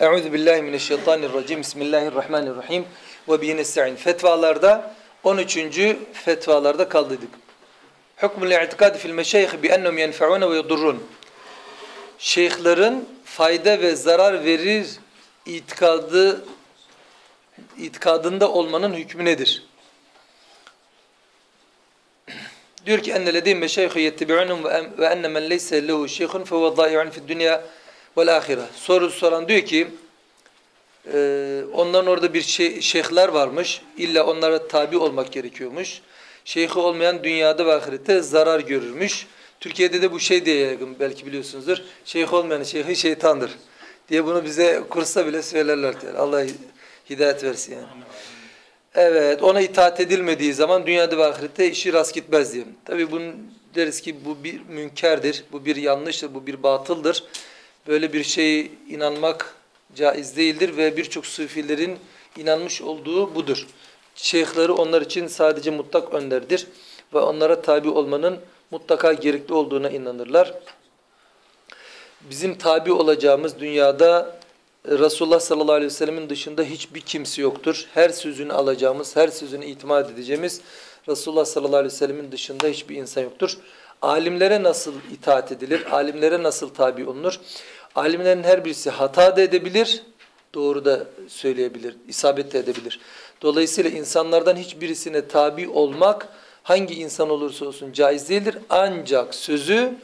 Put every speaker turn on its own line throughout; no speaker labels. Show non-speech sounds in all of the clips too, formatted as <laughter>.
Euzu billahi mineşşeytanirracim. Bismillahirrahmanirrahim. Ve bihi nestaîn. Fetvalarda 13. fetvalarda kaldıydık. Hukmul i'tikad fil meşayih bi ennehum yenfe'un ve yedurrun. Şeyhlerin fayda ve zarar verir itikadı itikadında olmanın hükmü nedir? Diyor ki enne ledeyhim meşayih yettebi'unhum ve enne men leyse lehu şeyhun fe huve dâi'un fid dünya vel ahire. Soru soran diyor ki e, onların orada bir şey, şeyhler varmış. İlla onlara tabi olmak gerekiyormuş. Şeyhi olmayan dünyada ve ahirette zarar görürmüş. Türkiye'de de bu şey diye yaygın belki biliyorsunuzdur. Şeyh olmayan şeyhi şeytandır diye bunu bize kursa bile söylerler. Yani Allah hidayet versin yani. Evet, ona itaat edilmediği zaman dünyada ve ahirette işi rast gitmez diye. Tabi bunu deriz ki bu bir münkerdir, bu bir yanlıştır, bu bir batıldır. Böyle bir şeye inanmak caiz değildir ve birçok sufilerin inanmış olduğu budur. Şeyhleri onlar için sadece mutlak önderdir ve onlara tabi olmanın mutlaka gerekli olduğuna inanırlar. Bizim tabi olacağımız dünyada Resulullah sallallahu aleyhi ve sellemin dışında hiçbir kimse yoktur. Her sözünü alacağımız, her sözünü itimat edeceğimiz Resulullah sallallahu aleyhi ve sellemin dışında hiçbir insan yoktur. Alimlere nasıl itaat edilir? Alimlere nasıl tabi olunur? Alimlerin her birisi hata da edebilir, doğru da söyleyebilir, isabet de edebilir. Dolayısıyla insanlardan hiçbirisine tabi olmak hangi insan olursa olsun caiz değildir. Ancak sözü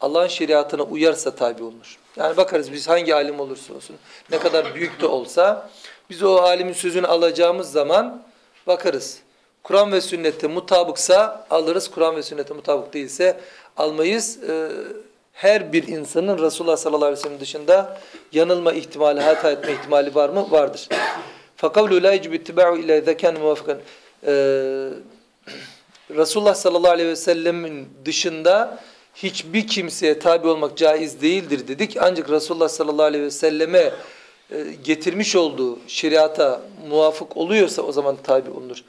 Allah'ın şeriatına uyarsa tabi olunur. Yani bakarız biz hangi alim olursa olsun, ne kadar büyük de olsa biz o alimin sözünü alacağımız zaman bakarız. Kur'an ve sünnette mutabıksa alırız, Kur'an ve sünnette mutabık değilse almayız. Ee, her bir insanın Resulullah sallallahu aleyhi ve sellem dışında yanılma ihtimali, hata etme ihtimali var mı? Vardır. فَقَوْلُ لَا يَجِبُ اتِّبَعُ اِلَى اِذَا كَانَ مُوَافِقًا Resulullah sallallahu aleyhi ve sellemin dışında hiçbir kimseye tabi olmak caiz değildir dedik. Ancak Resulullah sallallahu aleyhi ve selleme e, getirmiş olduğu şeriata muvafık oluyorsa o zaman tabi olunur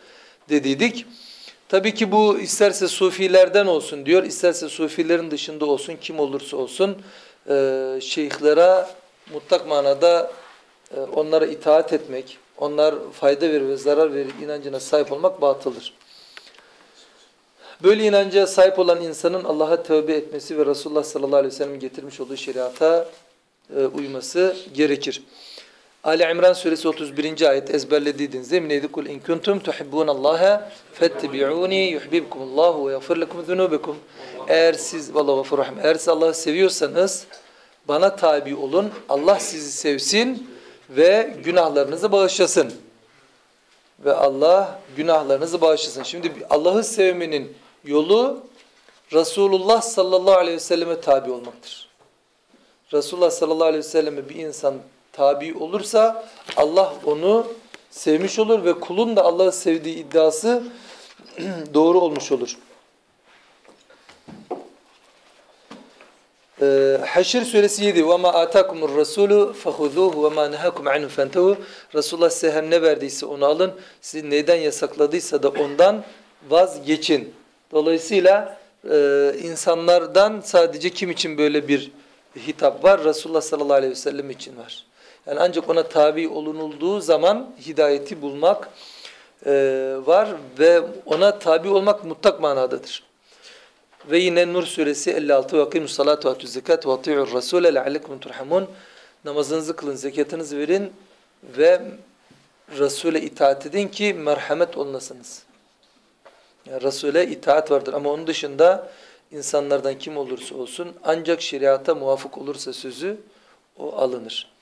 dediydik. Tabii ki bu isterse sufilerden olsun diyor, isterse sufilerin dışında olsun, kim olursa olsun e, şeyhlere mutlak manada e, onlara itaat etmek, onlar fayda verir ve zarar verir inancına sahip olmak batıldır. Böyle inanca sahip olan insanın Allah'a tövbe etmesi ve Resulullah sallallahu aleyhi ve sellem getirmiş olduğu şeriata e, uyması gerekir. Ali İmran suresi 31. ayet ezberlediğinizde neydi? Kul in kuntum tuhibbunallaha fettebi'uni yuhibbukumullahu ve yaghfir lekum zunubakum. Eğer siz vallahu gafur rahim. Eğer siz Allah'ı seviyorsanız bana tabi olun. Allah sizi sevsin ve günahlarınızı bağışlasın. Ve Allah günahlarınızı bağışlasın. Şimdi Allah'ı sevmenin yolu Resulullah sallallahu aleyhi ve selleme tabi olmaktır. Resulullah sallallahu aleyhi ve selleme bir insan tabi olursa Allah onu sevmiş olur ve kulun da Allah'ı sevdiği iddiası <clears throat> doğru olmuş olur. Ee, Haşr suresi 7 وَمَا آتَاكُمُ الرَّسُولُ فَخُذُوهُ وَمَا نَهَاكُمْ عَنْهُ فَانْتَهُ Resulullah size her ne verdiyse onu alın. Sizi neyden yasakladıysa da ondan vazgeçin. Dolayısıyla e, insanlardan sadece kim için böyle bir hitap var? Resulullah sallallahu aleyhi ve sellem için var. Yani ancak ona tabi olunulduğu zaman hidayeti bulmak e, var ve ona tabi olmak mutlak manadadır. Ve yine Nur suresi 56 ve akimus salatu ve zekat ve ati'ur rasule leallekum turhamun namazınızı kılın, zekatınızı verin ve Resul'e itaat edin ki merhamet olunasınız. Yani Resul'e itaat vardır ama onun dışında insanlardan kim olursa olsun ancak şeriata muvafık olursa sözü o alınır.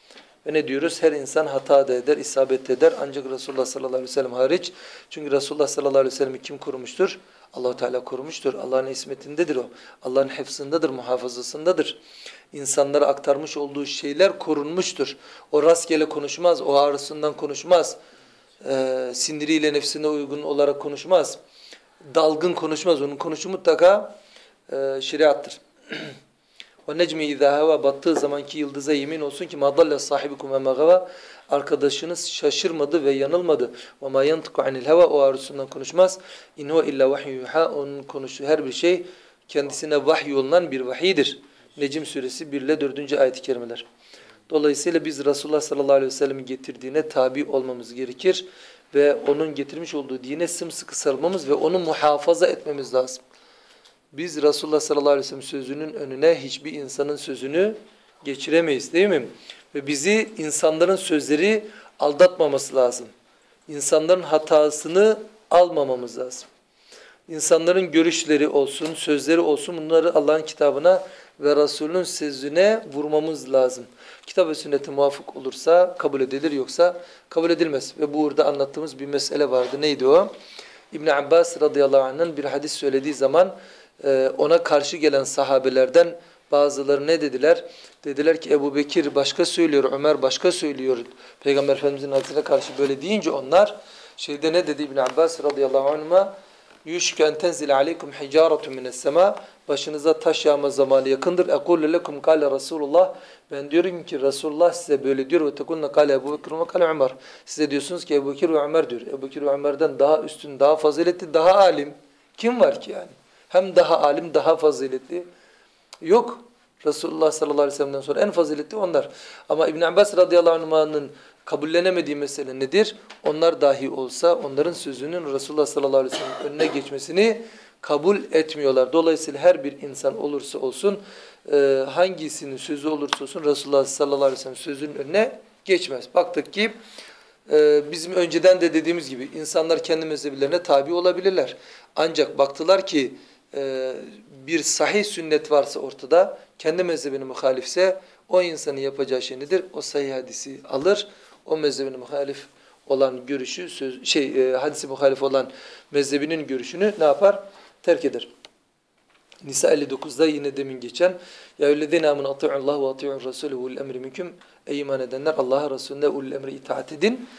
Ve ne diyoruz? Her insan hata da eder, isabet eder. Ancak Resulullah sallallahu aleyhi ve sellem hariç. Çünkü Resulullah sallallahu aleyhi ve sellem'i kim korumuştur? allah Teala korumuştur. Allah'ın ismetindedir o. Allah'ın hepsindedir, muhafazasındadır. İnsanlara aktarmış olduğu şeyler korunmuştur. O rastgele konuşmaz, o ağrısından konuşmaz. Ee, siniriyle nefsine uygun olarak konuşmaz. Dalgın konuşmaz. Onun konuşu mutlaka e, şeriattır. <clears throat> O necmi izâ heva battığı zamanki yıldıza yemin olsun ki madalle sahibikum ve megava arkadaşınız şaşırmadı ve yanılmadı. Ve ma yantıku anil heva o arzusundan konuşmaz. İn huve illa vahyu yuha onun konuştuğu her bir şey kendisine vahiy olunan bir vahidir. Necim suresi 1 ile 4. ayet-i kerimeler. Dolayısıyla biz Resulullah sallallahu aleyhi ve sellem'in getirdiğine tabi olmamız gerekir ve onun getirmiş olduğu dine sımsıkı sarılmamız ve onu muhafaza etmemiz lazım. Biz Resulullah sallallahu aleyhi ve sellem sözünün önüne hiçbir insanın sözünü geçiremeyiz değil mi? Ve bizi insanların sözleri aldatmaması lazım. İnsanların hatasını almamamız lazım. İnsanların görüşleri olsun, sözleri olsun bunları Allah'ın kitabına ve Resulünün sözüne vurmamız lazım. Kitap ve sünnete muvafık olursa kabul edilir yoksa kabul edilmez. Ve burada anlattığımız bir mesele vardı. Neydi o? İbn Abbas radıyallahu anh'ın bir hadis söylediği zaman e, ona karşı gelen sahabelerden bazıları ne dediler? Dediler ki Ebu Bekir başka söylüyor, Ömer başka söylüyor. Peygamber Efendimizin hadisine karşı böyle deyince onlar şeyde ne dedi İbn Abbas radıyallahu anh'a? Yuşku en tenzile aleykum hicaretun mines sema. Başınıza taş yağma zamanı yakındır. Ekul lekum kâle Resulullah. Ben diyorum ki Resulullah size böyle diyor ve tekunne kâle Ebu Bekir ve kâle Ömer. Size diyorsunuz ki Ebu Bekir ve Ömer diyor. Ebu Bekir ve Ömer'den daha üstün, daha faziletli, daha alim. Kim var ki yani? Hem daha alim, daha faziletli. Yok. Resulullah sallallahu aleyhi ve sellem'den sonra en faziletli onlar. Ama İbn Abbas radıyallahu anh'ın kabullenemediği mesele nedir? Onlar dahi olsa onların sözünün Resulullah sallallahu aleyhi ve sellem önüne geçmesini kabul etmiyorlar. Dolayısıyla her bir insan olursa olsun e, hangisinin sözü olursa olsun Resulullah sallallahu aleyhi ve sellem sözünün önüne geçmez. Baktık ki e, bizim önceden de dediğimiz gibi insanlar kendi mezheplerine tabi olabilirler. Ancak baktılar ki e, bir sahih sünnet varsa ortada kendi mezhebine muhalifse o insanın yapacağı şey nedir? O sahih hadisi alır. O mezhebine muhalif olan görüşü söz şey e, hadisi muhalif olan mezhebinin görüşünü ne yapar? Terk eder. Nisa 59'da yine demin geçen ya ellezine amenu ati'ullaha ve ati'ur rasule ve ulul emri minkum ey iman edenler Allah'a Resulüne ulul emri itaat edin.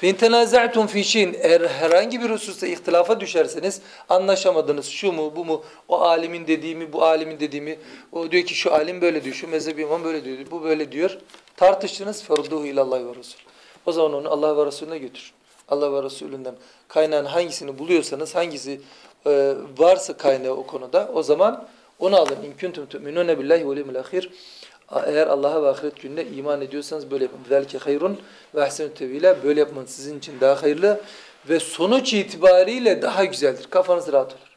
فَاِنْ تَنَازَعْتُمْ ف۪ي şeyin Eğer herhangi bir hususta ihtilafa düşerseniz, anlaşamadınız şu mu, bu mu, o alimin dediğimi, bu alimin dediğimi, o diyor ki şu alim böyle diyor, şu mezhebi imam böyle diyor, bu böyle diyor. Tartıştınız, فَرُدُّهُ اِلَى اللّٰهِ وَرَسُولُ O zaman onu Allah ve Resulüne götür. Allah ve Resulünden kaynağın hangisini buluyorsanız, hangisi e, varsa kaynağı o konuda, o zaman onu alın. اِنْ كُنْتُمْ تُؤْمِنُونَ بِاللّٰهِ وَلِيمِ الْاخِرِ eğer Allah'a ve ahiret gününe iman ediyorsanız böyle yapın. Zelke hayrun ve ahsenü tevhile böyle yapmanız sizin için daha hayırlı ve sonuç itibariyle daha güzeldir. Kafanız rahat olur.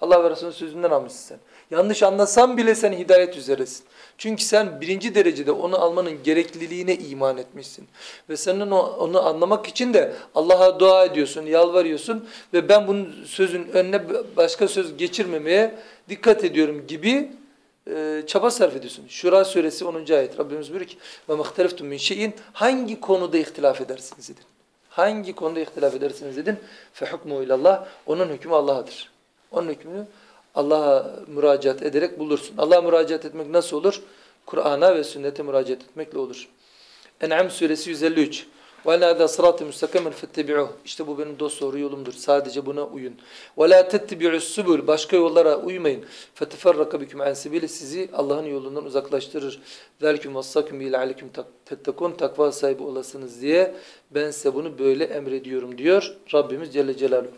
Allah ve Resulünün sözünden almışsın sen. Yanlış anlasan bile sen hidayet üzeresin. Çünkü sen birinci derecede onu almanın gerekliliğine iman etmişsin. Ve senin onu anlamak için de Allah'a dua ediyorsun, yalvarıyorsun ve ben bunun sözün önüne başka söz geçirmemeye dikkat ediyorum gibi e, çaba sarf ediyorsun. Şura suresi 10. ayet. Rabbimiz buyuruyor ki ve muhteliftum min şeyin hangi konuda ihtilaf edersiniz dedin. Hangi konuda ihtilaf edersiniz dedin. Fe hukmu ilallah. Onun hükmü Allah'adır. Onun hükmünü Allah'a müracaat ederek bulursun. Allah'a müracaat etmek nasıl olur? Kur'an'a ve sünnete müracaat etmekle olur. En'am suresi 153. Ve la da sıratı müstakimen fettebi'uh. İşte bu benim dost doğru yolumdur. Sadece buna uyun. Ve la tettebi'us sübül. Başka yollara uymayın. Feteferraka biküm an sebili. Sizi Allah'ın yolundan uzaklaştırır. Zelikum vassaküm bi'le aleyküm tettekun. Takva sahibi olasınız diye ben size bunu böyle emrediyorum diyor Rabbimiz Celle Celaluhu.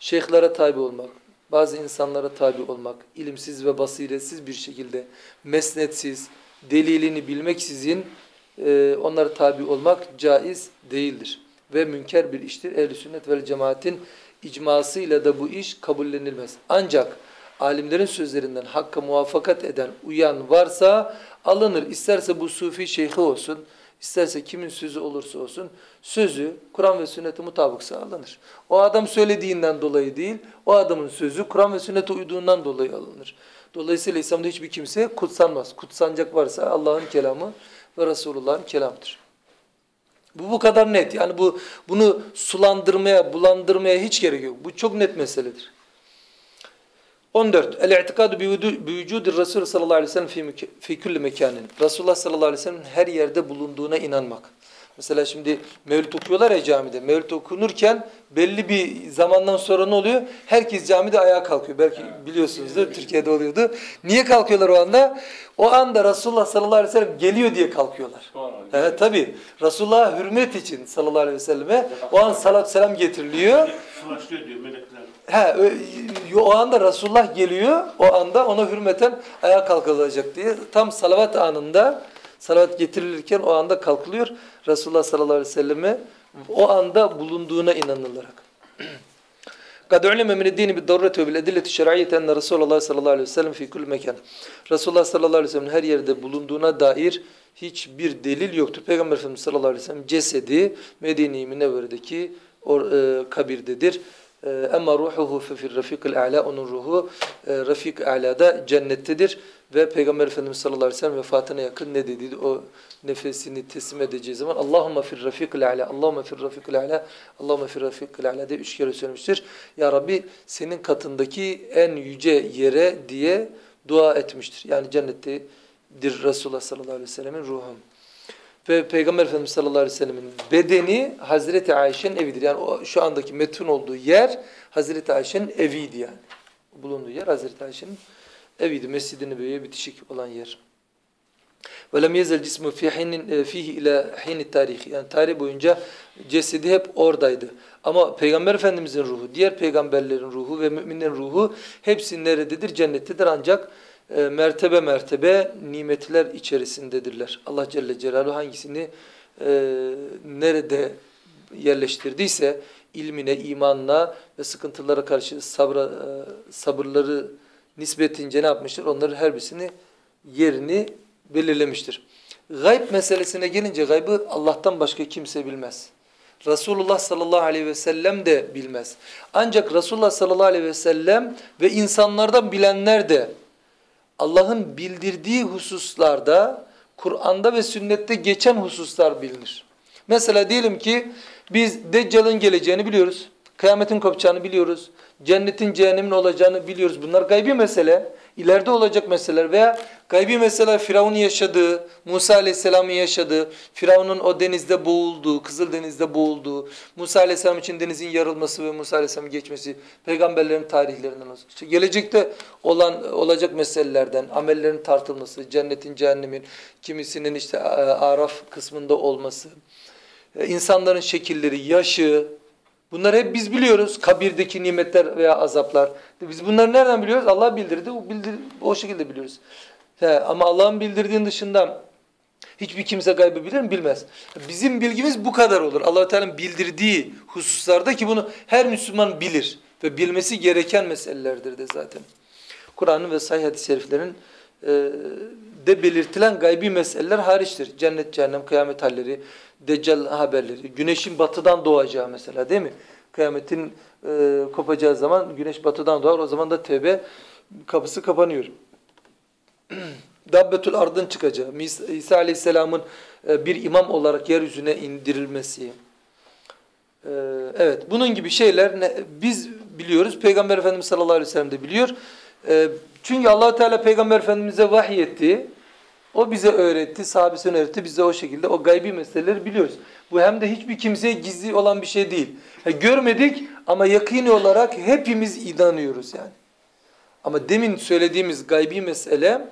Şeyhlere tabi olmak, bazı insanlara tabi olmak, ilimsiz ve basiretsiz bir şekilde, mesnetsiz, delilini bilmeksizin e, onlara tabi olmak caiz değildir. Ve münker bir iştir. Ehl-i sünnet ve cemaatin icmasıyla da bu iş kabullenilmez. Ancak alimlerin sözlerinden hakka muvaffakat eden, uyan varsa alınır. İsterse bu sufi şeyhi olsun, isterse kimin sözü olursa olsun, sözü Kur'an ve sünnete mutabıksa alınır. O adam söylediğinden dolayı değil, o adamın sözü Kur'an ve sünnete uyduğundan dolayı alınır. Dolayısıyla İslam'da hiçbir kimse kutsanmaz. Kutsanacak varsa Allah'ın kelamı ve Resulullah'ın kelamıdır. Bu bu kadar net. Yani bu bunu sulandırmaya, bulandırmaya hiç gerek yok. Bu çok net meseledir. 14. El-i'tikadu bi vücudir Resul sallallahu aleyhi ve sellem fi, fi kulli mekanin. Resulullah sallallahu aleyhi ve sellem her yerde bulunduğuna inanmak. Mesela şimdi mevlüt okuyorlar ya camide. Mevlüt okunurken belli bir zamandan sonra ne oluyor? Herkes camide ayağa kalkıyor. Belki biliyorsunuzdur Türkiye'de oluyordu. Niye kalkıyorlar o anda? O anda Resulullah sallallahu aleyhi ve sellem geliyor diye kalkıyorlar. Evet tabi. Resulullah'a hürmet için sallallahu aleyhi ve selleme o an salat selam getiriliyor.
Sulaşıyor diyor melekler.
He, o anda Resulullah geliyor. O anda ona hürmeten ayağa kalkılacak diye. Tam salavat anında Salavat getirilirken o anda kalkılıyor. Resulullah sallallahu aleyhi ve selleme o anda bulunduğuna inanılarak. قد علم من الدين بالضرورة وبالأدلة الشرعية أن رسول الله صلى الله عليه وسلم في كل مكان. Resulullah sallallahu aleyhi ve sellem her yerde bulunduğuna dair hiçbir delil yoktur. Peygamber Efendimiz sallallahu aleyhi ve sellem cesedi Medine-i Münevvere'deki or, e, kabirdedir. Ama ruhuhu fefir rafikil a'la onun ruhu e, rafik a'lada cennettedir ve Peygamber Efendimiz sallallahu aleyhi ve sellem vefatına yakın ne dedi? O nefesini teslim edeceği zaman Allahümme fir rafikil a'la Allahümme fir rafikil a'la Allahümme fir rafikil a'la diye üç kere söylemiştir. Ya Rabbi senin katındaki en yüce yere diye dua etmiştir. Yani cennettedir Resulullah sallallahu aleyhi ve sellemin ruhu Ve Peygamber Efendimiz sallallahu aleyhi ve sellemin bedeni Hazreti Ayşe'nin evidir. Yani o, şu andaki metun olduğu yer Hazreti Ayşe'nin eviydi yani. Bulunduğu yer Hazreti Ayşe'nin eviydi. Mescid-i Nebevi'ye bitişik olan yer. وَلَمْ يَزَلْ جِسْمُ فِي حِينٍ فِيهِ ila حِينِ tarih. Yani tarih boyunca cesedi hep oradaydı. Ama Peygamber Efendimizin ruhu, diğer peygamberlerin ruhu ve müminlerin ruhu hepsi nerededir? Cennettedir ancak e, mertebe mertebe nimetler içerisindedirler. Allah Celle Celaluhu hangisini e, nerede yerleştirdiyse ilmine, imanına ve sıkıntılara karşı sabra, e, sabırları nispetince ne yapmıştır? Onların her birisini yerini belirlemiştir. Gayb meselesine gelince gaybı Allah'tan başka kimse bilmez. Resulullah sallallahu aleyhi ve sellem de bilmez. Ancak Resulullah sallallahu aleyhi ve sellem ve insanlardan bilenler de Allah'ın bildirdiği hususlarda Kur'an'da ve sünnette geçen hususlar bilinir. Mesela diyelim ki biz Deccal'ın geleceğini biliyoruz. Kıyametin kopacağını biliyoruz. Cennetin cehennemin olacağını biliyoruz. Bunlar gaybi mesele. ileride olacak meseleler veya gaybi mesele Firavun yaşadığı, Musa Aleyhisselam'ın yaşadığı, Firavun'un o denizde boğulduğu, Kızıl Deniz'de boğulduğu, Musa Aleyhisselam için denizin yarılması ve Musa Aleyhisselam'ın geçmesi peygamberlerin tarihlerinden olsun. İşte gelecekte olan olacak meselelerden, amellerin tartılması, cennetin, cehennemin, kimisinin işte Araf kısmında olması, insanların şekilleri, yaşı, Bunları hep biz biliyoruz. Kabirdeki nimetler veya azaplar. Biz bunları nereden biliyoruz? Allah bildirdi. O, bildir, o şekilde biliyoruz. He, ama Allah'ın bildirdiğin dışında hiçbir kimse gaybı bilir mi? Bilmez. Bizim bilgimiz bu kadar olur. allah Teala'nın bildirdiği hususlarda ki bunu her Müslüman bilir. Ve bilmesi gereken meselelerdir de zaten. Kur'an'ın ve sahih hadis-i şeriflerin e, de belirtilen gaybi meseleler hariçtir. Cennet, cehennem, kıyamet halleri, Deccal haberleri, güneşin batıdan doğacağı mesela değil mi? Kıyametin e, kopacağı zaman güneş batıdan doğar. O zaman da tevbe kapısı kapanıyor. <clears throat> Dabbetül ardın çıkacağı, İsa Aleyhisselam'ın e, bir imam olarak yeryüzüne indirilmesi. E, evet, bunun gibi şeyler ne, biz biliyoruz. Peygamber Efendimiz sallallahu aleyhi ve sellem de biliyor. E, çünkü allah Teala Peygamber Efendimiz'e vahiy etti. O bize öğretti, sahabesine öğretti. Biz de o şekilde o gaybi meseleleri biliyoruz. Bu hem de hiçbir kimseye gizli olan bir şey değil. Yani görmedik ama yakini olarak hepimiz inanıyoruz yani. Ama demin söylediğimiz gaybi mesele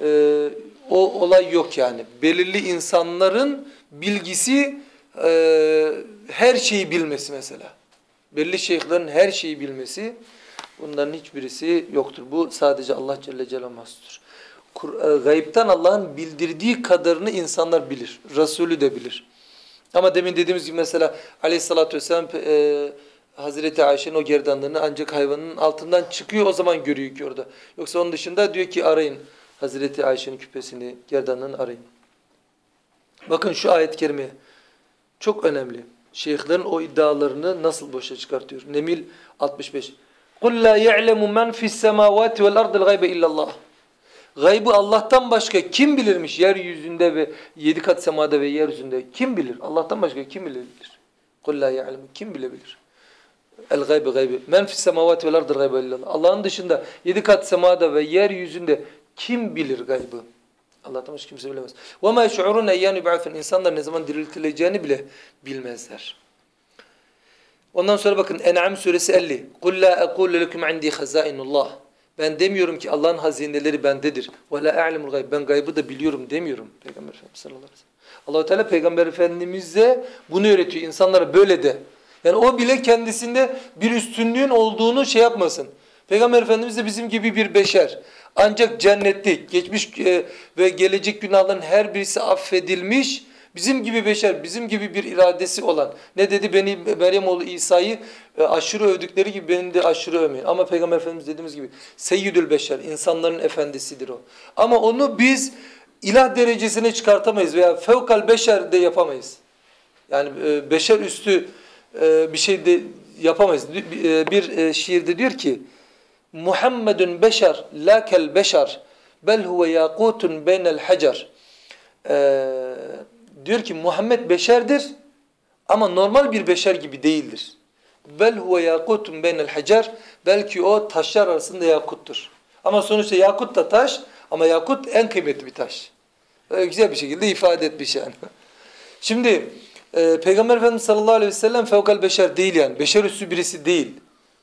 e, o olay yok yani. Belirli insanların bilgisi e, her şeyi bilmesi mesela. Belli şeyhlerin her şeyi bilmesi bunların hiçbirisi yoktur. Bu sadece Allah Celle mahsustur. E, gayipten Allah'ın bildirdiği kadarını insanlar bilir. Resulü de bilir. Ama demin dediğimiz gibi mesela aleyhissalatü vesselam e, Hazreti Ayşe'nin o gerdanlığını ancak hayvanın altından çıkıyor o zaman görüyor ki orada. Yoksa onun dışında diyor ki arayın Hazreti Ayşe'nin küpesini, gerdanlığını arayın. Bakın şu ayet-i kerime çok önemli. Şeyhlerin o iddialarını nasıl boşa çıkartıyor. Nemil 65. قُلْ لَا يَعْلَمُ مَنْ فِي السَّمَاوَاتِ وَالْأَرْضِ الْغَيْبَ اِلَّا اللّٰهِ Gaybı Allah'tan başka kim bilirmiş yeryüzünde ve yedi kat semada ve yeryüzünde? Kim bilir? Allah'tan başka kim bilebilir? قُلْ لَا يَعْلَمُ Kim bilebilir? El gaybi gaybi. Men fis semavati vel ardı gaybe illallah. Allah'ın dışında yedi kat semada ve yeryüzünde kim bilir gaybı? Allah'tan başka kimse bilemez. Ve ma yeş'urun eyyan yub'atun. İnsanlar ne zaman diriltileceğini bile bilmezler. Ondan sonra bakın En'am suresi 50. Kul la aqulu lekum indi hazainullah. Ben demiyorum ki Allah'ın hazineleri bendedir. La a'lemul gayb. Ben gaybı da biliyorum demiyorum Peygamber Efendimiz sallallahu aleyhi ve sellem. Allah Teala Peygamber Efendimiz'e bunu öğretiyor. İnsanlara böyle de. Yani o bile kendisinde bir üstünlüğün olduğunu şey yapmasın. Peygamber Efendimiz de bizim gibi bir beşer. Ancak cennetlik, geçmiş e, ve gelecek günahların her birisi affedilmiş. Bizim gibi beşer, bizim gibi bir iradesi olan. Ne dedi? Beni Meryem oğlu İsa'yı e, aşırı övdükleri gibi beni de aşırı övmeyin. Ama Peygamber Efendimiz dediğimiz gibi seyyidül beşer, insanların efendisidir o. Ama onu biz ilah derecesine çıkartamayız veya fevkal beşer de yapamayız. Yani e, beşer üstü e, bir şey de yapamayız. Bir şiirde diyor ki Muhammedun beşer la kel beşer bel huve yakutun beynel hacer. Diyor ki Muhammed beşerdir ama normal bir beşer gibi değildir. Bel huve yakutun beynel hacer belki o taşlar arasında yakuttur. Ama sonuçta yakut da taş ama yakut en kıymetli bir taş. Böyle güzel bir şekilde ifade etmiş yani. <laughs> Şimdi e, Peygamber Efendimiz sallallahu aleyhi ve sellem fevkal beşer değil yani. Beşer üstü birisi değil.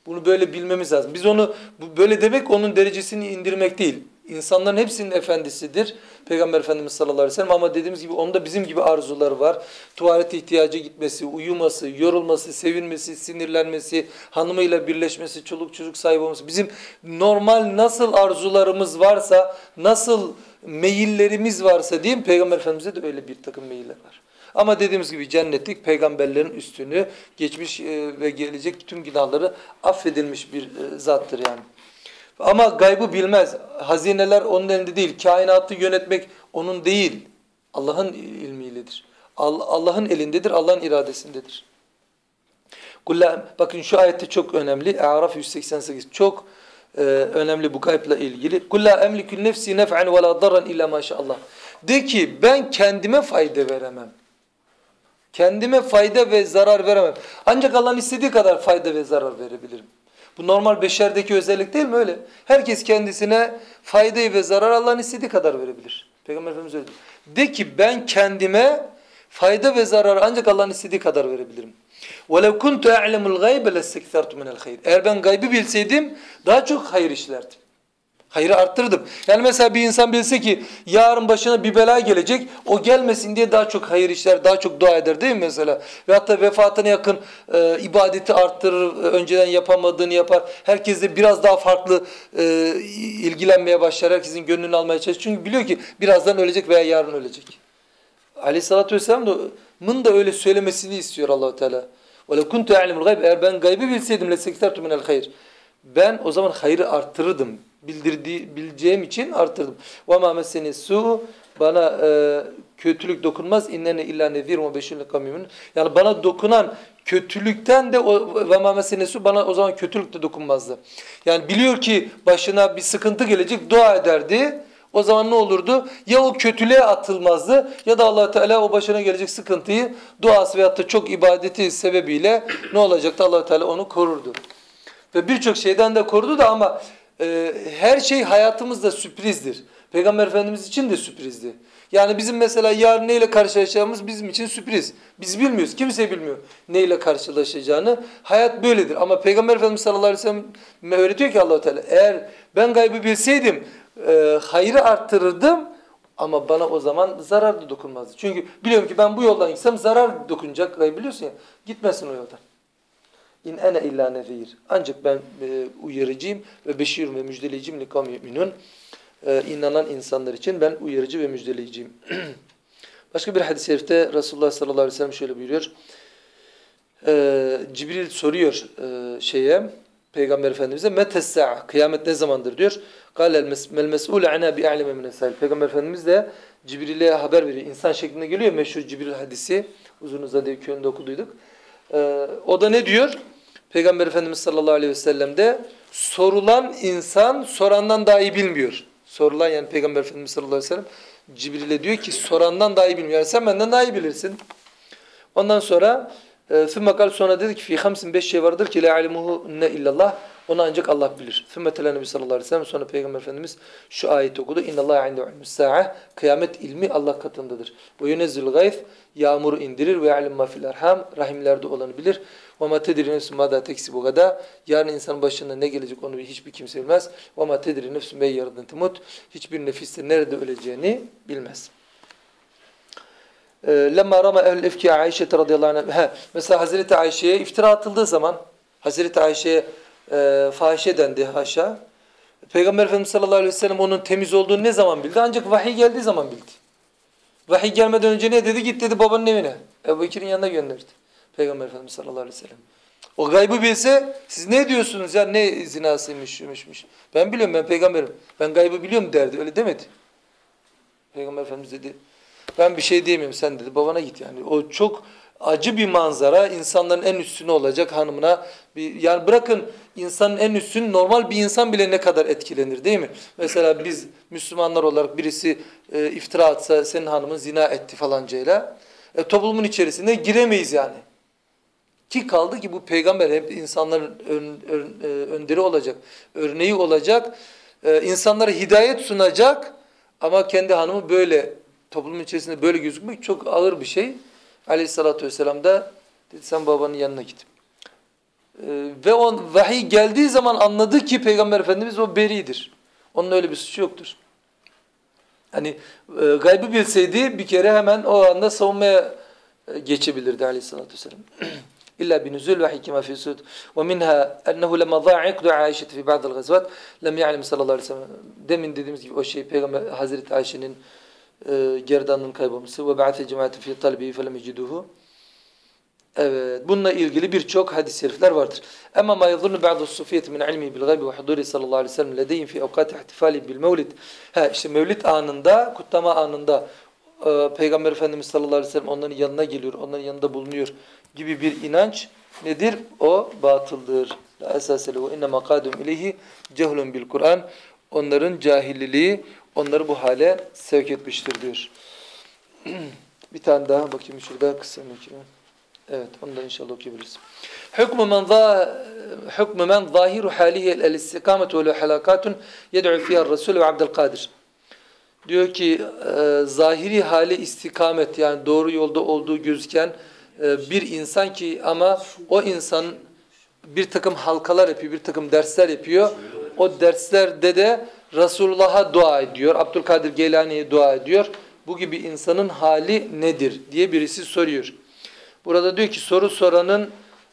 Bunu böyle bilmemiz lazım. Biz onu böyle demek onun derecesini indirmek değil. İnsanların hepsinin efendisidir. Peygamber Efendimiz sallallahu aleyhi ve sellem ama dediğimiz gibi onda bizim gibi arzuları var. Tuvalete ihtiyacı gitmesi, uyuması, yorulması, sevinmesi, sinirlenmesi, hanımıyla birleşmesi, çoluk çocuk sahibi olması. Bizim normal nasıl arzularımız varsa, nasıl meyillerimiz varsa diyeyim Peygamber Efendimiz'de de öyle bir takım meyiller var. Ama dediğimiz gibi cennetlik peygamberlerin üstünü, geçmiş e, ve gelecek tüm günahları affedilmiş bir e, zattır yani. Ama gaybı bilmez. Hazineler onun elinde değil. Kainatı yönetmek onun değil. Allah'ın ilmiyledir. Allah'ın elindedir, Allah'ın iradesindedir. Bakın şu ayette çok önemli. Araf 188 çok e, önemli bu gaybla ilgili. Kulla emlikun nefsi nef'an ve la darran illa maşallah. De ki ben kendime fayda veremem. Kendime fayda ve zarar veremem. Ancak Allah'ın istediği kadar fayda ve zarar verebilirim. Bu normal beşerdeki özellik değil mi öyle? Herkes kendisine faydayı ve zarar Allah'ın istediği kadar verebilir. Peygamber Efendimiz öyle diyor. De ki ben kendime fayda ve zarar ancak Allah'ın istediği kadar verebilirim. وَلَوْ كُنْتُ أَعْلَمُ الْغَيْبَ لَسْتَكْثَرْتُ مِنَ الْخَيْرِ Eğer ben gaybı bilseydim daha çok hayır işlerdim. Hayrı arttırdım. Yani mesela bir insan bilse ki yarın başına bir bela gelecek. O gelmesin diye daha çok hayır işler, daha çok dua eder değil mi mesela? Ve hatta vefatına yakın e, ibadeti arttırır, e, önceden yapamadığını yapar. Herkes de biraz daha farklı e, ilgilenmeye başlar. Herkesin gönlünü almaya çalışır. Çünkü biliyor ki birazdan ölecek veya yarın ölecek. Aleyhissalatü vesselam da mın da öyle söylemesini istiyor Allahu Teala. Ve kuntu a'lemul gayb eğer ben gaybı bilseydim le sektertu minel. Ben o zaman hayrı arttırırdım bildirdiği bileceğim için artırdım. Ve ma su bana e, kötülük dokunmaz. İnnene illa nezir ve beşirun kavmimin. Yani bana dokunan kötülükten de ve ma su bana o zaman kötülük de dokunmazdı. Yani biliyor ki başına bir sıkıntı gelecek dua ederdi. O zaman ne olurdu? Ya o kötülüğe atılmazdı ya da allah Teala o başına gelecek sıkıntıyı duası veyahut da çok ibadeti sebebiyle ne olacaktı? allah Teala onu korurdu. Ve birçok şeyden de korudu da ama e, her şey hayatımızda sürprizdir. Peygamber Efendimiz için de sürprizdi. Yani bizim mesela yarın neyle karşılaşacağımız bizim için sürpriz. Biz bilmiyoruz. Kimse bilmiyor neyle karşılaşacağını. Hayat böyledir. Ama Peygamber Efendimiz sallallahu aleyhi ve sellem öğretiyor ki allah Teala eğer ben gaybı bilseydim e, hayrı arttırırdım ama bana o zaman zarar da dokunmazdı. Çünkü biliyorum ki ben bu yoldan gitsem zarar dokunacak. Gaybı biliyorsun ya. Gitmesin o yoldan. İn ene illa nezir. Ancak ben e, uyarıcıyım ve beşir ve müjdeleyiciyim li kavmi yu'minun. E, inanan insanlar için ben uyarıcı ve müjdeleyiciyim. <clears throat> Başka bir hadis-i şerifte Resulullah sallallahu aleyhi ve sellem şöyle buyuruyor. E, Cibril soruyor e, şeye Peygamber Efendimiz'e metes kıyamet ne zamandır diyor. Kâlel mes'ûl anâ bi'a'leme minesail. Peygamber Efendimiz de Cibril'e haber veriyor. İnsan şeklinde geliyor meşhur Cibril hadisi. Uzun uzadıya köyünde okuduyduk. Ee, o da ne diyor? Peygamber Efendimiz sallallahu aleyhi ve sellem de sorulan insan sorandan daha iyi bilmiyor. Sorulan yani Peygamber Efendimiz sallallahu aleyhi ve sellem Cibril'e diyor ki sorandan daha iyi bilmiyor. Yani sen benden daha iyi bilirsin. Ondan sonra ثُمَّ sonra dedi ki fi hamsin beş şey vardır ki la ilmuhu ne illallah. Onu ancak Allah bilir. Sümmetele sallallahu aleyhi ve sellem sonra Peygamber Efendimiz şu ayeti okudu. İnne Allah inde. Kıyamet ilmi Allah katındadır. Ve yunezzül gayf. Yağmuru indirir ve ya'lim fil erham. Rahimlerde olanı bilir. Ve ma tedri nefsun ma teksibu gada. Yarın insanın başına ne gelecek onu hiçbir kimse bilmez. Ve ma tedri nefsun bey temut. Hiçbir nefis de nerede öleceğini bilmez. Ee, lemma rama ehl efki Ayşe radıyallahu anh. Mesela Hazreti Ayşe'ye iftira atıldığı zaman Hazreti Ayşe'ye e, fahişe dendi haşa. Peygamber Efendimiz sallallahu aleyhi ve sellem onun temiz olduğunu ne zaman bildi? Ancak vahiy geldiği zaman bildi. Vahiy gelmeden önce ne dedi? Git dedi babanın evine. Ebu Bekir'in yanına gönderdi. Peygamber Efendimiz sallallahu aleyhi ve sellem. O gaybı bilse siz ne diyorsunuz ya ne zinasıymış, şuymuş. Ben biliyorum ben peygamberim. Ben gaybı biliyorum derdi. Öyle demedi. Peygamber Efendimiz dedi ben bir şey diyemiyorum sen dedi babana git yani. O çok acı bir manzara insanların en üstüne olacak hanımına. Bir, yani bırakın insanın en üstün normal bir insan bile ne kadar etkilenir değil mi? Mesela biz Müslümanlar olarak birisi e, iftira atsa senin hanımın zina etti falancayla. E, toplumun içerisinde giremeyiz yani. Ki kaldı ki bu peygamber hep insanların ön, ön, e, önderi olacak, örneği olacak. E, insanlara hidayet sunacak ama kendi hanımı böyle toplumun içerisinde böyle gözükmek çok ağır bir şey. Aleyhissalatü vesselam da dedi sen babanın yanına git. Ee, ve on vahiy geldiği zaman anladı ki Peygamber Efendimiz o beridir. Onun öyle bir suçu yoktur. Hani e, gaybı bilseydi bir kere hemen o anda savunmaya e, geçebilirdi aleyhissalatü vesselam. <clears throat> İlla binüzül ve hikime fi sud. Ve minha ennehu lema za'iqdu Aişe fi ba'dil gazvat lem ya'lem sallallahu aleyhi ve sellem. Demin dediğimiz gibi o şey Peygamber Hazreti Ayşe'nin e, gerdanının kaybolması ve ba'ate cemaati fi talbihi felem yeciduhu Evet, bununla ilgili birçok hadis-i şerifler vardır. Ama ma yadhunnu ba'du sufiyeti min ilmi bil gaybi ve huduri sallallahu aleyhi ve sellem ledeyhim fi avkati ihtifali bil mevlid. Ha işte mevlid anında, kutlama anında e, Peygamber Efendimiz sallallahu aleyhi ve sellem onların yanına geliyor, onların yanında bulunuyor gibi bir inanç nedir? O batıldır. La esase lehu inne makadum ileyhi cehlun bil Kur'an. Onların cahilliliği onları bu hale sevk etmiştir diyor. <clears throat> bir tane daha bakayım şurada kısa mekine. Evet, onu da inşallah okuyabiliriz. Hükmü men hükmü men zâhiru hâlihi el-istikametu ve halakatun yed'u fiyâ Resul ve Abdülkadir. Diyor ki e, zahiri hali istikamet yani doğru yolda olduğu gözüken e, bir insan ki ama o insan bir takım halkalar yapıyor, bir takım dersler yapıyor. O derslerde de Resulullah'a dua ediyor. Abdülkadir Geylani'ye dua ediyor. Bu gibi insanın hali nedir diye birisi soruyor. Burada diyor ki soru soranın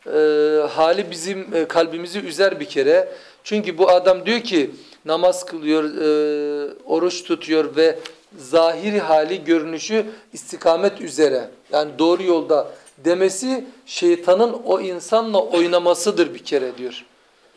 e, hali bizim e, kalbimizi üzer bir kere. Çünkü bu adam diyor ki namaz kılıyor, e, oruç tutuyor ve zahiri hali görünüşü istikamet üzere. Yani doğru yolda demesi şeytanın o insanla oynamasıdır bir kere diyor.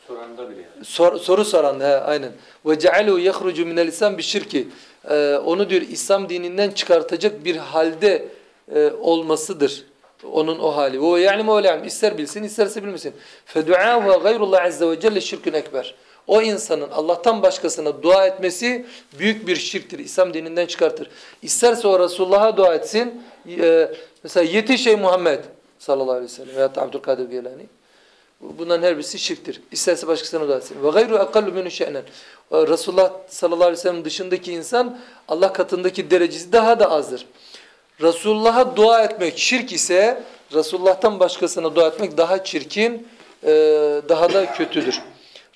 Soranda bile yani.
Sor, soru soran he aynen. Ve cealu yahrucu minel İslam bir şirki. Ee, onu diyor İslam dininden çıkartacak bir halde e, olmasıdır. Onun o hali. Ve ya'lemu ve la'lem. İster bilsin isterse bilmesin. Fedu'ahu gayrullah azze ve celle şirkün ekber. O insanın Allah'tan başkasına dua etmesi büyük bir şirktir. İslam dininden çıkartır. İsterse o Resulullah'a dua etsin. E, mesela yetiş ey Muhammed sallallahu aleyhi ve sellem da Abdülkadir Geylani. Bunların her birisi şirktir. İsterse başkasına dua etsin. Ve gayru akallu şe'nen. Resulullah sallallahu aleyhi ve sellem dışındaki insan Allah katındaki derecesi daha da azdır. Resulullah'a dua etmek şirk ise Resulullah'tan başkasına dua etmek daha çirkin, e, daha da kötüdür.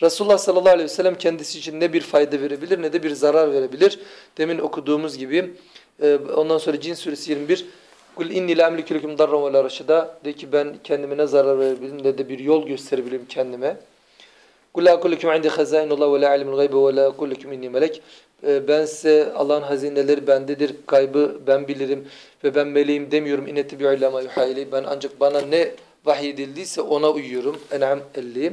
Resulullah sallallahu aleyhi ve sellem kendisi için ne bir fayda verebilir ne de bir zarar verebilir. Demin okuduğumuz gibi e, ondan sonra Cin suresi 21 Kul inni la emliku lekum darran ve la de ki ben kendime ne zarar verebilirim ne de bir yol gösterebilirim kendime. Kul la kullukum indi hazainullah ve la alimul gaybe ve la kullukum inni melek. E, Ben size Allah'ın hazineleri bendedir, kaybı ben bilirim ve ben meleğim demiyorum. Bi ulema yuhayli. Ben ancak bana ne vahyedildiyse ona uyuyorum. En'am 50.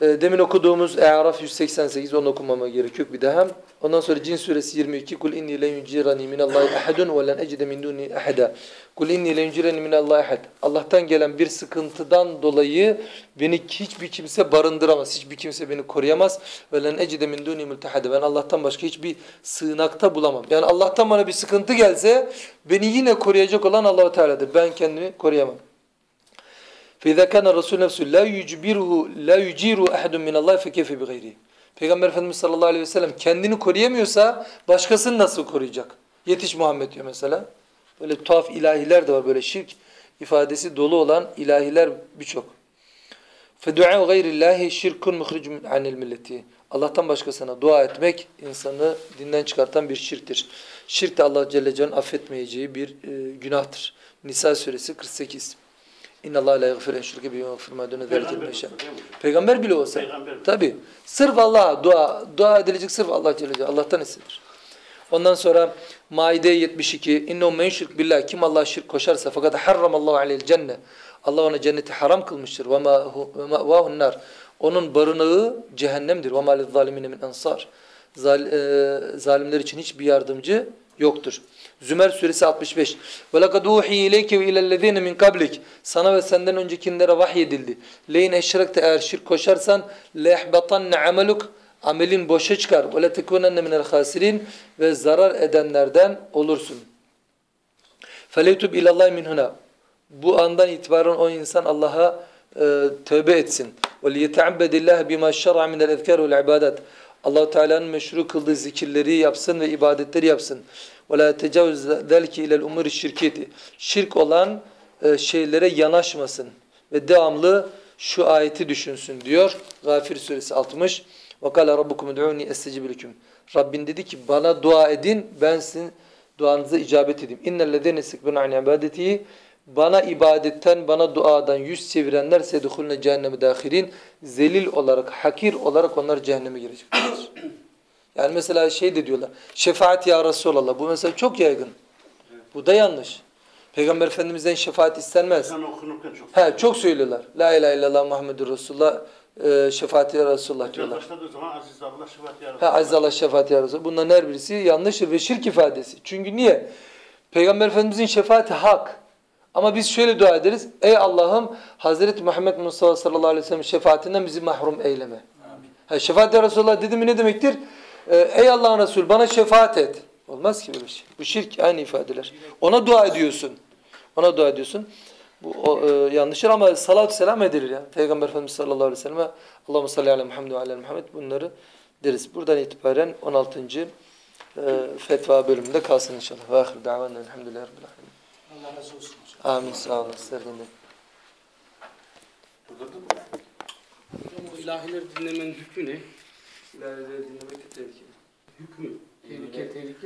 E, Demin okuduğumuz E'araf 188 onu okumama gerek yok bir daha. Ondan sonra Cin suresi 22 Kul inni len yuncirani minallahi ahadun ve len ecide min duni ahada. Kul inni len yuncirani minallahi ahad. Allah'tan gelen bir sıkıntıdan dolayı beni hiçbir kimse barındıramaz. Hiçbir kimse beni koruyamaz. Ve len ecide min duni multahada. Ben Allah'tan başka hiçbir sığınakta bulamam. Yani Allah'tan bana bir sıkıntı gelse beni yine koruyacak olan Allahu Teala'dır. Ben kendimi koruyamam. فَاِذَا كَانَ الرَّسُولُ نَفْسُ لَا يُجْبِرُهُ لَا يُجِيرُ اَحَدٌ مِنَ اللّٰهِ فَكَيْفِ بِغَيْرِهِ Peygamber Efendimiz sallallahu aleyhi ve sellem kendini koruyamıyorsa başkasını nasıl koruyacak? Yetiş Muhammed diyor mesela. Böyle tuhaf ilahiler de var böyle şirk ifadesi dolu olan ilahiler birçok. فَدُعَاءُ غَيْرِ اللّٰهِ شِرْكٌ مُخْرِجٌ عَنِ الْمِلَّةِ Allah'tan başkasına dua etmek insanı dinden çıkartan bir şirktir. Şirk de Allah Celle Celle'nin affetmeyeceği bir e, günahtır. Nisa suresi 48. İnna Allah la yaghfiru en şirke bihi ve yaghfiru ma dune zalike limen
Peygamber
yasha. bile olsa. Tabi. Sırf Allah'a dua, dua edilecek sırf Allah Celle. Allah'tan istedir. Ondan sonra Maide 72. İnnehu men şirk billah. Kim Allah'a şirk koşarsa fakat harramallahu aleyhil cenne. Allah ona cenneti haram kılmıştır. Ve ma'vahun nar. Onun barınağı cehennemdir. Ve ma lizzalimine min ansar. Zal, e, zalimler için hiçbir yardımcı yoktur. Zümer suresi 65. Ve lekad uhiye ileyke ve ilellezine min kablik. Sana ve senden öncekilere vahyedildi. Leyin eşrekte eğer şirk koşarsan lehbatanne ameluk amelin boşa çıkar. Ve letekunenne minel hasirin ve zarar edenlerden olursun. Feleйтub ilallahi min huna. Bu andan itibaren o insan Allah'a e, tövbe etsin. Ve liyeteabbedillahi bima şer'a minel ezkar vel ibadat. Allah Teala'nın meşru kıldığı zikirleri yapsın ve ibadetleri yapsın. La tecavüz zelki ilel umuri şirketi. Şirk olan e, şeylere yanaşmasın ve devamlı şu ayeti düşünsün diyor. Gafir suresi 60. Ve kâle rabbukum ud'ûni estecib leküm. Rabbin dedi ki bana dua edin ben sizin duanıza icabet edeyim. İnnellezîne istekbirûne an ibadeti bana ibadetten, bana duadan yüz çevirenler sedhulne cehenneme dahirin. Zelil olarak, hakir olarak onlar cehenneme gireceklerdir. <clears throat> Yani mesela şey de diyorlar. Şefaat ya Resulallah. Bu mesela çok yaygın. Bu da yanlış. Peygamber Efendimiz'den şefaat istenmez.
Çok.
He, çok söylüyorlar. La ilahe illallah Muhammedur Resulullah. E, şefaat ya Resulullah diyorlar.
başladığı zaman Aziz Allah şefaat ya
Aziz Allah şefaat ya Resulullah. Bunların her birisi yanlıştır ve şirk ifadesi. Çünkü niye? Peygamber Efendimizin şefaati hak. Ama biz şöyle dua ederiz. Ey Allah'ım Hazreti Muhammed Mustafa sallallahu aleyhi ve sellem şefaatinden bizi mahrum eyleme. Ha, şefaat ya Resulullah dedi mi ne demektir? Ee, ey Allah'ın Resulü bana şefaat et. Olmaz ki böyle şey. Bu şirk aynı ifadeler. Ona dua ediyorsun. Ona dua ediyorsun. Bu o, e, yanlıştır ama salatü selam edilir ya. Peygamber Efendimiz sallallahu aleyhi ve selleme Allahümme salli ala Muhammed ve ala Muhammed bunları deriz. Buradan itibaren 16. E, fetva bölümünde kalsın inşallah. Ve ahir da'van elhamdülillahi rabbil alemin.
Allah razı olsun.
Amin sağ olun sizlerden de.
Burada mı?
Bu ilahileri dinlemenin hükmü ne?
İlahileri dinlemek de tehlikeli.
Hükmü. Tehlike, tehlike.